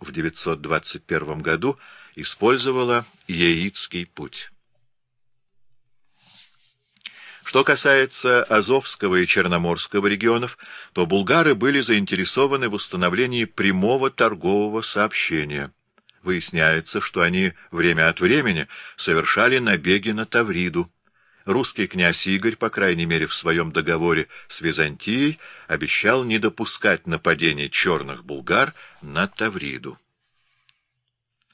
в 921 году использовала Яицкий путь. Что касается Азовского и Черноморского регионов, то булгары были заинтересованы в установлении прямого торгового сообщения. Выясняется, что они время от времени совершали набеги на Тавриду. Русский князь Игорь, по крайней мере в своем договоре с Византией, обещал не допускать нападений черных булгар на Тавриду.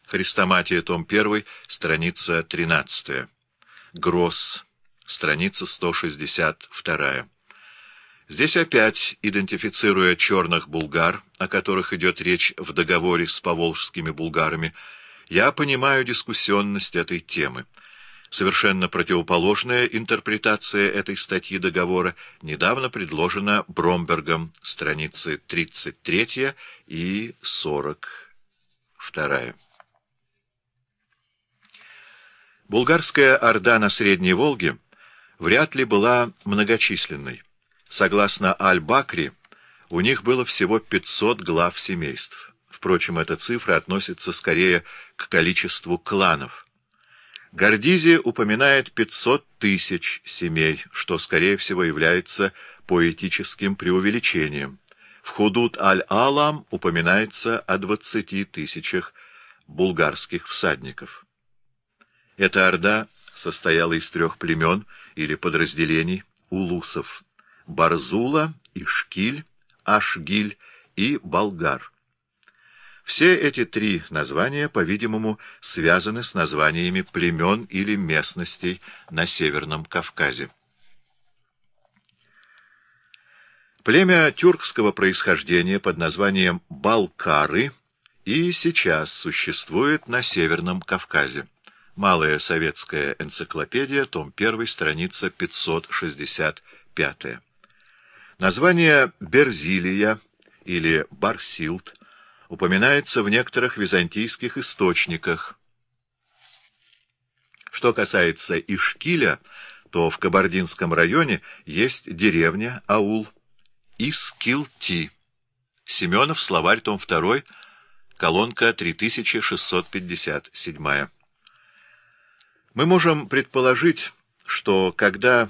Хрестоматия, том 1, страница 13. Гросс, страница 162. Здесь опять, идентифицируя черных булгар, о которых идет речь в договоре с поволжскими булгарами, я понимаю дискуссионность этой темы. Совершенно противоположная интерпретация этой статьи договора недавно предложена Бромбергом, страницы 33 и 42. Булгарская орда на Средней Волге вряд ли была многочисленной. Согласно Аль-Бакри, у них было всего 500 глав семейств. Впрочем, эта цифра относится скорее к количеству кланов. Гордизи упоминает 500 тысяч семей, что, скорее всего, является поэтическим преувеличением. В Худут Аль-Алам упоминается о 20 тысячах булгарских всадников. Эта орда состояла из трех племен или подразделений улусов – Барзула, Ишкиль, Ашгиль и Болгар. Все эти три названия, по-видимому, связаны с названиями племен или местностей на Северном Кавказе. Племя тюркского происхождения под названием Балкары и сейчас существует на Северном Кавказе. Малая советская энциклопедия, том 1, страница 565. Название Берзилия или Барсилт упоминается в некоторых византийских источниках. Что касается Ишкиля, то в Кабардинском районе есть деревня, аул, Искилти. Семенов, словарь, том 2, колонка 3657. Мы можем предположить, что когда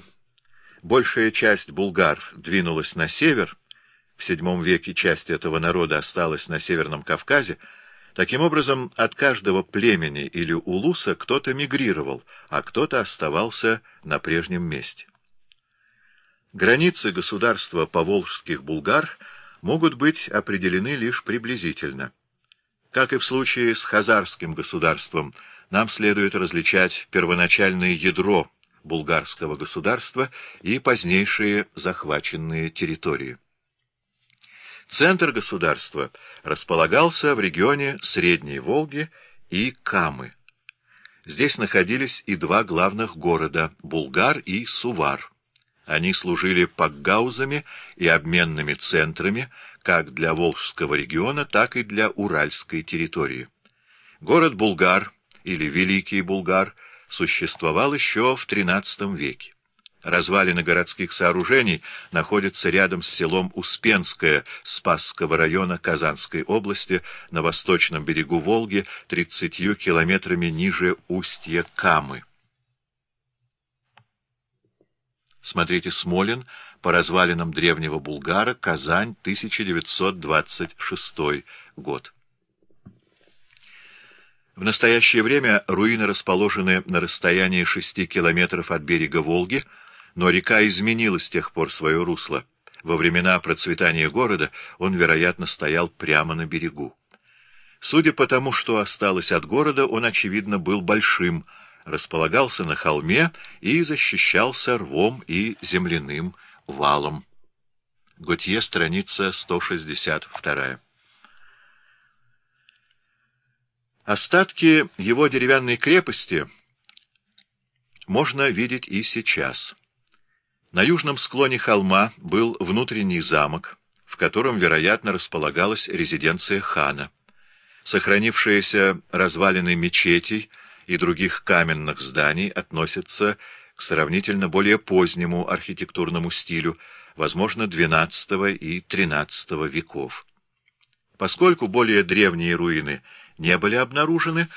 большая часть булгар двинулась на север, в VII веке часть этого народа осталась на Северном Кавказе, таким образом от каждого племени или улуса кто-то мигрировал, а кто-то оставался на прежнем месте. Границы государства поволжских булгар могут быть определены лишь приблизительно. Как и в случае с хазарским государством, нам следует различать первоначальное ядро булгарского государства и позднейшие захваченные территории. Центр государства располагался в регионе Средней Волги и Камы. Здесь находились и два главных города – Булгар и Сувар. Они служили пакгаузами и обменными центрами как для Волжского региона, так и для Уральской территории. Город Булгар – или Великий Булгар существовал еще в XIII веке. Развалины городских сооружений находятся рядом с селом Успенское Спасского района Казанской области на восточном берегу Волги 30 километрами ниже устья Камы. Смотрите Смолин по развалинам древнего Булгара, Казань, 1926 год. В настоящее время руины расположены на расстоянии 6 километров от берега Волги, но река изменила с тех пор свое русло. Во времена процветания города он, вероятно, стоял прямо на берегу. Судя по тому, что осталось от города, он, очевидно, был большим, располагался на холме и защищался рвом и земляным валом. Готье, страница 162. Остатки его деревянной крепости можно видеть и сейчас. На южном склоне холма был внутренний замок, в котором, вероятно, располагалась резиденция хана. Сохранившиеся развалины мечетей и других каменных зданий относятся к сравнительно более позднему архитектурному стилю, возможно, XII и XIII веков. Поскольку более древние руины не были обнаружены,